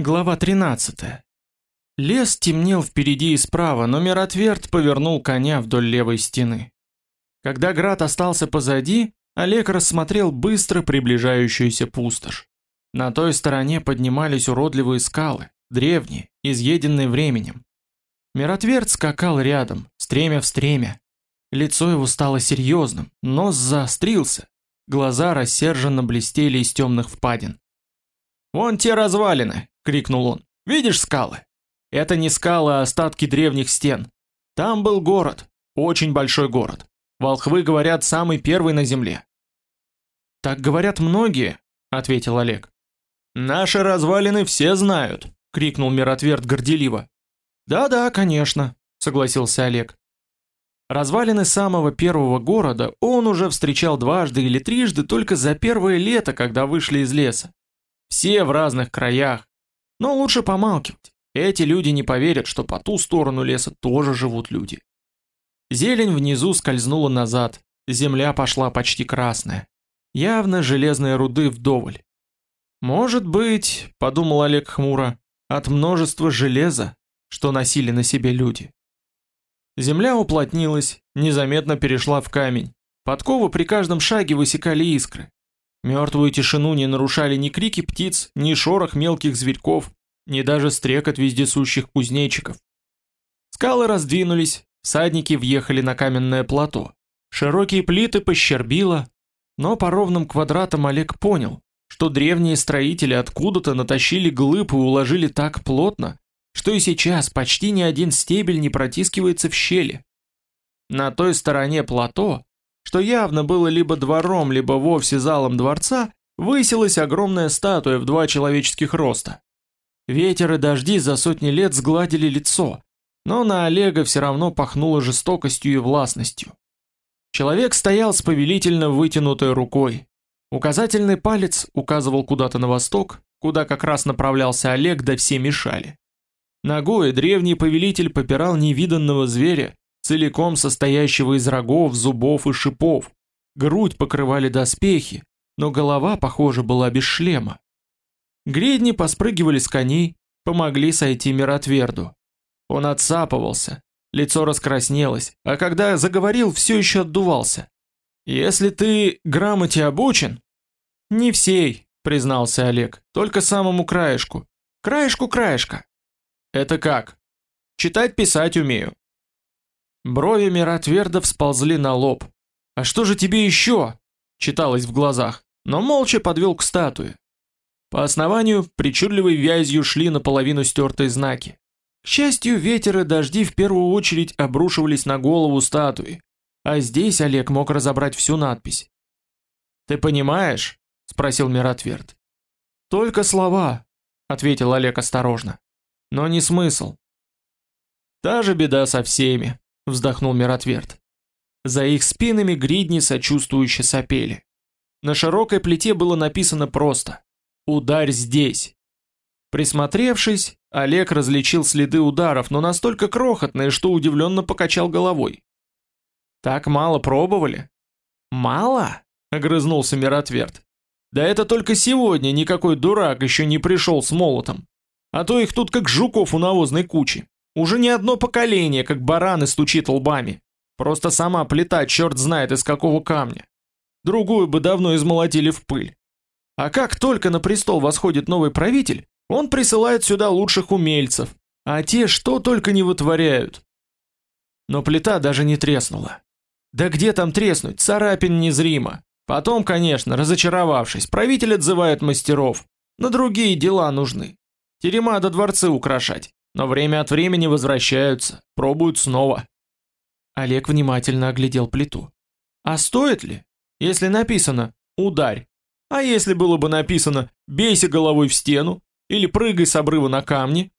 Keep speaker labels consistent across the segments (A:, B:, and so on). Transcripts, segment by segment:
A: Глава 13. Лес темнел впереди и справа, но Миротверд повернул коня вдоль левой стены. Когда град остался позади, Олег рассмотрел быстро приближающуюся пустошь. На той стороне поднимались уродливые скалы, древние, изъеденные временем. Миротверд скакал рядом, стремя в стремя. Лицо его стало серьезным, нос заострился, глаза рассерженно блестели из темных впадин. «Вон те развалины!» — крикнул он. «Видишь скалы? Это не скалы, а остатки древних стен. Там был город, очень большой город. Волхвы говорят, самый первый на земле». «Так говорят многие», — ответил Олег. «Наши развалины все знают», — крикнул Миротверд горделиво. «Да-да, конечно», — согласился Олег. Развалины самого первого города он уже встречал дважды или трижды только за первое лето, когда вышли из леса. Все в разных краях. Но лучше помалкивать. Эти люди не поверят, что по ту сторону леса тоже живут люди. Зелень внизу скользнула назад, земля пошла почти красная. Явно железные руды вдоволь. Может быть, подумал Олег хмуро, от множества железа, что носили на себе люди. Земля уплотнилась, незаметно перешла в камень. Подковы при каждом шаге высекали искры. Мертвую тишину не нарушали ни крики птиц, ни шорох мелких зверьков, ни даже стрекот вездесущих кузнечиков. Скалы раздвинулись, всадники въехали на каменное плато. Широкие плиты пощербило, но по ровным квадратам Олег понял, что древние строители откуда-то натащили глыб и уложили так плотно, что и сейчас почти ни один стебель не протискивается в щели. На той стороне плато что явно было либо двором, либо вовсе залом дворца, высилась огромная статуя в два человеческих роста. Ветер и дожди за сотни лет сгладили лицо, но на Олега все равно пахнуло жестокостью и властностью. Человек стоял с повелительно вытянутой рукой. Указательный палец указывал куда-то на восток, куда как раз направлялся Олег, да все мешали. Ногой древний повелитель попирал невиданного зверя, целиком состоящего из рогов, зубов и шипов. Грудь покрывали доспехи, но голова, похоже, была без шлема. Гридни поспрыгивали с коней, помогли сойти Миротверду. Он отсапывался, лицо раскраснелось, а когда заговорил, все еще отдувался. «Если ты грамоте обучен...» «Не всей», — признался Олег, — «только самому краешку. Краешку краешка». «Это как?» «Читать-писать умею. Брови Миротверда всползли на лоб. «А что же тебе еще?» читалось в глазах, но молча подвел к статуе. По основанию причудливой вязью шли наполовину стертые знаки. К счастью, ветер и дожди в первую очередь обрушивались на голову статуи, а здесь Олег мог разобрать всю надпись. «Ты понимаешь?» — спросил Миротверд. «Только слова», — ответил Олег осторожно. «Но не смысл». «Та же беда со всеми», вздохнул Миротверд. За их спинами гридни сочувствующе сопели. На широкой плите было написано просто «Ударь здесь». Присмотревшись, Олег различил следы ударов, но настолько крохотные, что удивленно покачал головой. «Так мало пробовали?» «Мало?» — огрызнулся Миротверд. «Да это только сегодня никакой дурак еще не пришел с молотом. А то их тут как жуков у навозной кучи. Уже не одно поколение, как бараны стучит лбами. Просто сама плита черт знает из какого камня. Другую бы давно измолотили в пыль. А как только на престол восходит новый правитель, он присылает сюда лучших умельцев, а те что только не вытворяют. Но плита даже не треснула. Да где там треснуть, царапин незримо. Потом, конечно, разочаровавшись, правитель отзывает мастеров. На другие дела нужны. Терема до дворцы украшать но время от времени возвращаются, пробуют снова. Олег внимательно оглядел плиту. А стоит ли, если написано «ударь», а если было бы написано «бейся головой в стену» или «прыгай с обрыва на камни»?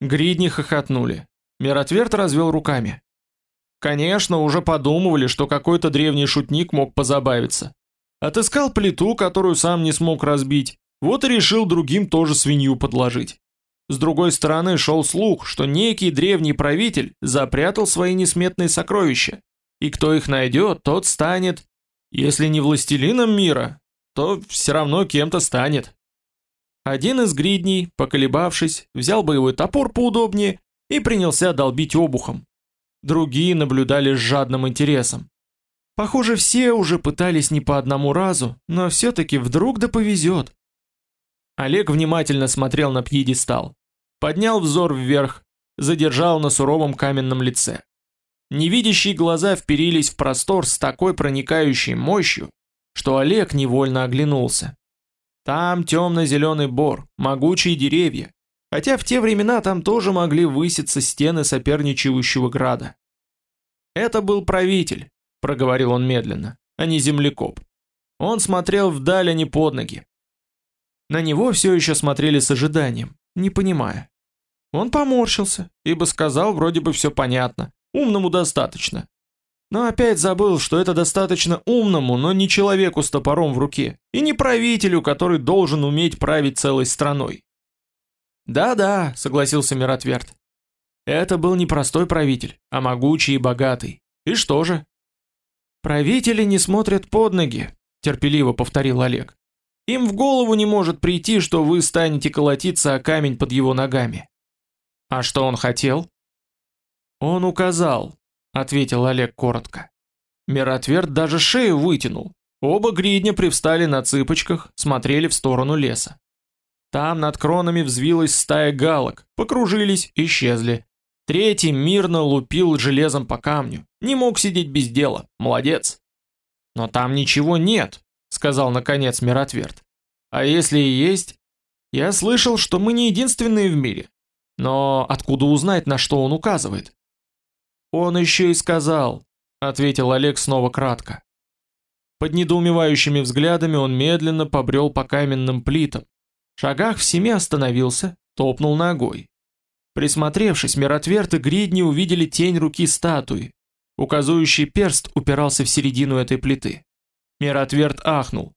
A: Гридни хохотнули. Миротверд развел руками. Конечно, уже подумывали, что какой-то древний шутник мог позабавиться. Отыскал плиту, которую сам не смог разбить, вот и решил другим тоже свинью подложить. С другой стороны шел слух, что некий древний правитель запрятал свои несметные сокровища, и кто их найдет, тот станет, если не властелином мира, то все равно кем-то станет. Один из гридней, поколебавшись, взял боевой топор поудобнее и принялся долбить обухом. Другие наблюдали с жадным интересом. Похоже, все уже пытались не по одному разу, но все-таки вдруг да повезет. Олег внимательно смотрел на пьедестал, поднял взор вверх, задержал на суровом каменном лице. Невидящие глаза вперились в простор с такой проникающей мощью, что Олег невольно оглянулся. Там темно-зеленый бор, могучие деревья, хотя в те времена там тоже могли выситься стены соперничающего града. Это был правитель, проговорил он медленно, а не землекоп. Он смотрел вдаль, а не под ноги. На него все еще смотрели с ожиданием, не понимая. Он поморщился, ибо сказал вроде бы все понятно, умному достаточно. Но опять забыл, что это достаточно умному, но не человеку с топором в руке, и не правителю, который должен уметь править целой страной. «Да-да», — согласился Миротверд. «Это был не простой правитель, а могучий и богатый. И что же?» «Правители не смотрят под ноги», — терпеливо повторил Олег. «Им в голову не может прийти, что вы станете колотиться о камень под его ногами». «А что он хотел?» «Он указал», — ответил Олег коротко. Миротверд даже шею вытянул. Оба гридня привстали на цыпочках, смотрели в сторону леса. Там над кронами взвилась стая галок, покружились, исчезли. Третий мирно лупил железом по камню. Не мог сидеть без дела. Молодец. Но там ничего нет, сказал наконец Миротверд. А если и есть? Я слышал, что мы не единственные в мире. Но откуда узнать, на что он указывает? Он еще и сказал, ответил Олег снова кратко. Под недоумевающими взглядами он медленно побрел по каменным плитам. В шагах в семи остановился, топнул ногой. Присмотревшись, Миротверд и Гридни увидели тень руки статуи. Указующий перст упирался в середину этой плиты. Миротверд ахнул.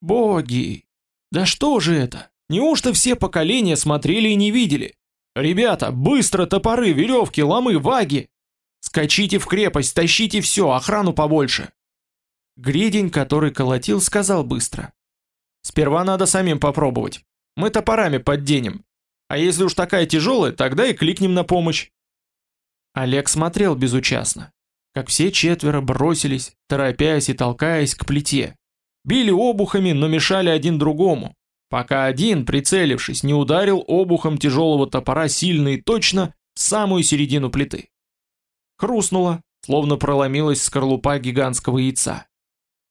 A: «Боги! Да что же это? Неужто все поколения смотрели и не видели? Ребята, быстро топоры, веревки, ломы, ваги! Скачите в крепость, тащите все, охрану побольше!» Гридень, который колотил, сказал быстро. «Сперва надо самим попробовать. Мы топорами подденем. А если уж такая тяжелая, тогда и кликнем на помощь. Олег смотрел безучастно, как все четверо бросились, торопясь и толкаясь к плите. Били обухами, но мешали один другому, пока один, прицелившись, не ударил обухом тяжелого топора сильно и точно в самую середину плиты. Хрустнуло, словно проломилась скорлупа гигантского яйца.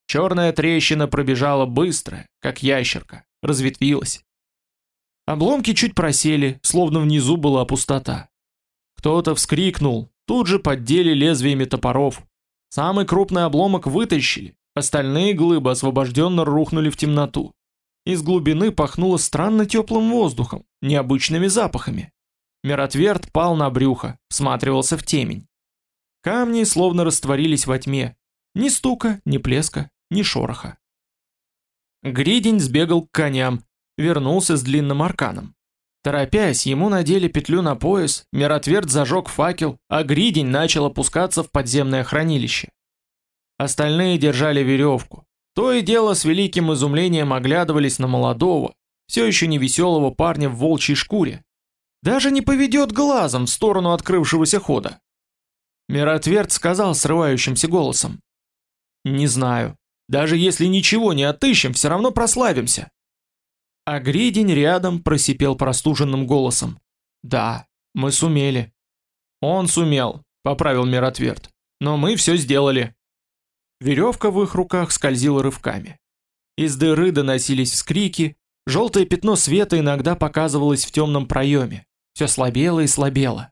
A: Черная трещина пробежала быстро, как ящерка, разветвилась. Обломки чуть просели, словно внизу была пустота. Кто-то вскрикнул, тут же поддели лезвиями топоров. Самый крупный обломок вытащили, остальные глыбы освобожденно рухнули в темноту. Из глубины пахнуло странно теплым воздухом, необычными запахами. Миротверд пал на брюхо, всматривался в темень. Камни словно растворились во тьме. Ни стука, ни плеска, ни шороха. Гридень сбегал к коням, вернулся с длинным арканом. Торопясь, ему надели петлю на пояс, Миротверд зажег факел, а Гридень начал опускаться в подземное хранилище. Остальные держали веревку. То и дело с великим изумлением оглядывались на молодого, все еще невеселого парня в волчьей шкуре. Даже не поведет глазом в сторону открывшегося хода. Миротверд сказал срывающимся голосом. «Не знаю. Даже если ничего не отыщем, все равно прославимся. А Гридень рядом просипел простуженным голосом. «Да, мы сумели». «Он сумел», — поправил Миротверд. «Но мы все сделали». Веревка в их руках скользила рывками. Из дыры доносились вскрики, желтое пятно света иногда показывалось в темном проеме. Все слабело и слабело.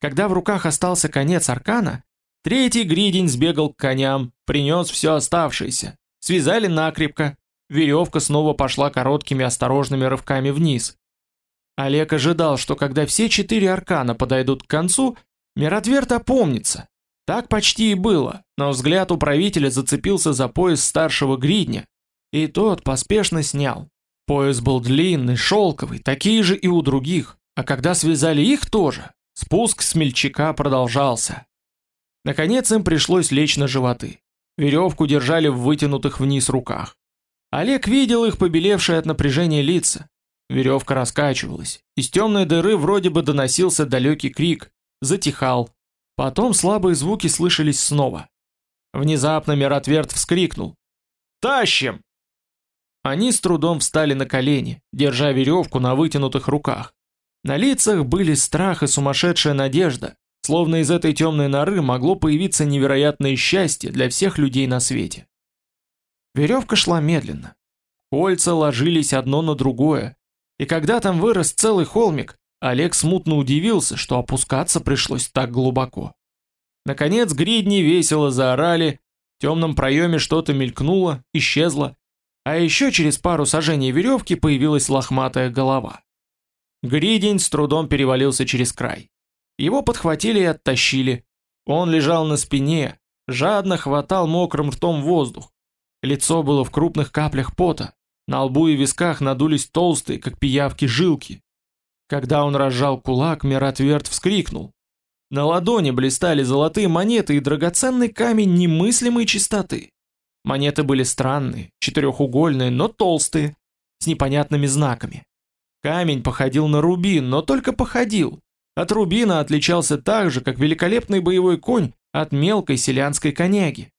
A: Когда в руках остался конец аркана, третий гридень сбегал к коням, принес все оставшееся. Связали накрепко, веревка снова пошла короткими осторожными рывками вниз. Олег ожидал, что когда все четыре аркана подойдут к концу, Миротверд опомнится. Так почти и было, но взгляд управителя зацепился за пояс старшего гридня, и тот поспешно снял. Пояс был длинный, шелковый, такие же и у других, а когда связали их тоже, спуск смельчака продолжался. Наконец им пришлось лечь на животы. Веревку держали в вытянутых вниз руках. Олег видел их побелевшие от напряжения лица. веревка раскачивалась. Из темной дыры вроде бы доносился далекий крик, затихал. Потом слабые звуки слышались снова. Внезапно Миротверд вскрикнул. «Тащим!» Они с трудом встали на колени, держа веревку на вытянутых руках. На лицах были страх и сумасшедшая надежда, словно из этой темной норы могло появиться невероятное счастье для всех людей на свете. Веревка шла медленно. Кольца ложились одно на другое, и когда там вырос целый холмик, Олег смутно удивился, что опускаться пришлось так глубоко. Наконец гридни весело заорали, в темном проеме что-то мелькнуло, исчезло, а еще через пару сажений веревки появилась лохматая голова. Гридень с трудом перевалился через край. Его подхватили и оттащили. Он лежал на спине, жадно хватал мокрым ртом воздух. Лицо было в крупных каплях пота, на лбу и висках надулись толстые, как пиявки, жилки. Когда он разжал кулак, Миротверд вскрикнул. На ладони блистали золотые монеты и драгоценный камень немыслимой чистоты. Монеты были странные, четырехугольные, но толстые, с непонятными знаками. Камень походил на рубин, но только походил. От рубина отличался так же, как великолепный боевой конь от мелкой селянской коняги.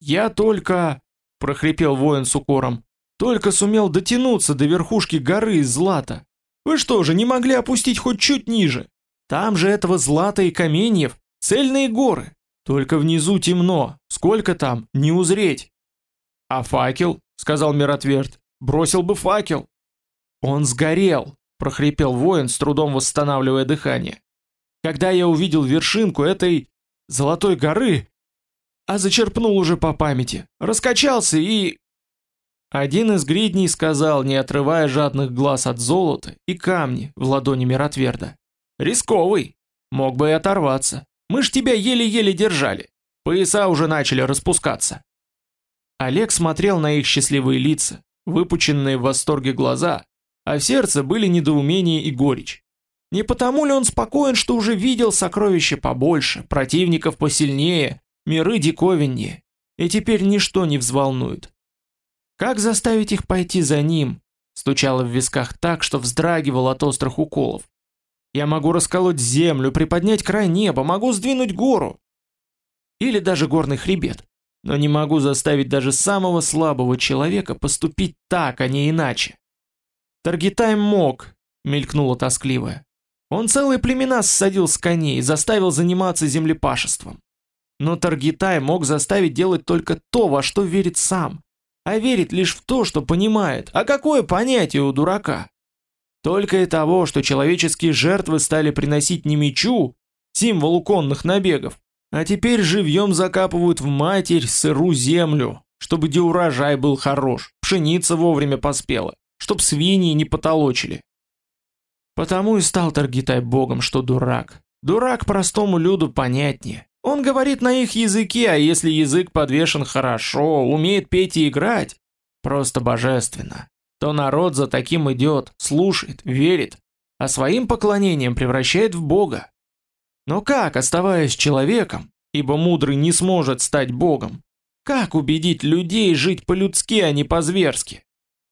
A: «Я только...» — прохрипел воин с укором. «Только сумел дотянуться до верхушки горы из злата. Вы что же, не могли опустить хоть чуть ниже? Там же этого злата и каменьев, цельные горы. Только внизу темно, сколько там, не узреть». «А факел?» — сказал Миротверд. «Бросил бы факел». «Он сгорел», — прохрипел воин, с трудом восстанавливая дыхание. «Когда я увидел вершинку этой... Золотой горы, а зачерпнул уже по памяти, раскачался и...» Один из гридней сказал, не отрывая жадных глаз от золота и камни в ладони Миротверда. «Рисковый. Мог бы и оторваться. Мы ж тебя еле-еле держали. Пояса уже начали распускаться». Олег смотрел на их счастливые лица, выпученные в восторге глаза, а в сердце были недоумение и горечь. Не потому ли он спокоен, что уже видел сокровища побольше, противников посильнее, миры диковиннее, и теперь ничто не взволнует? Как заставить их пойти за ним? Стучало в висках так, что вздрагивал от острых уколов. Я могу расколоть землю, приподнять край неба, могу сдвинуть гору. Или даже горный хребет. Но не могу заставить даже самого слабого человека поступить так, а не иначе. Таргитай мог, мелькнуло тоскливое. Он целые племена ссадил с коней, заставил заниматься землепашеством. Но Таргитай мог заставить делать только то, во что верит сам. А верит лишь в то, что понимает. А какое понятие у дурака? Только и того, что человеческие жертвы стали приносить не мечу, символу конных набегов, а теперь живьем закапывают в матерь сыру землю, чтобы де урожай был хорош, пшеница вовремя поспела чтоб свиньи не потолочили. Потому и стал Таргитай богом, что дурак. Дурак простому люду понятнее. Он говорит на их языке, а если язык подвешен хорошо, умеет петь и играть, просто божественно, то народ за таким идет, слушает, верит, а своим поклонением превращает в бога. Но как, оставаясь человеком, ибо мудрый не сможет стать богом, как убедить людей жить по-людски, а не по-зверски?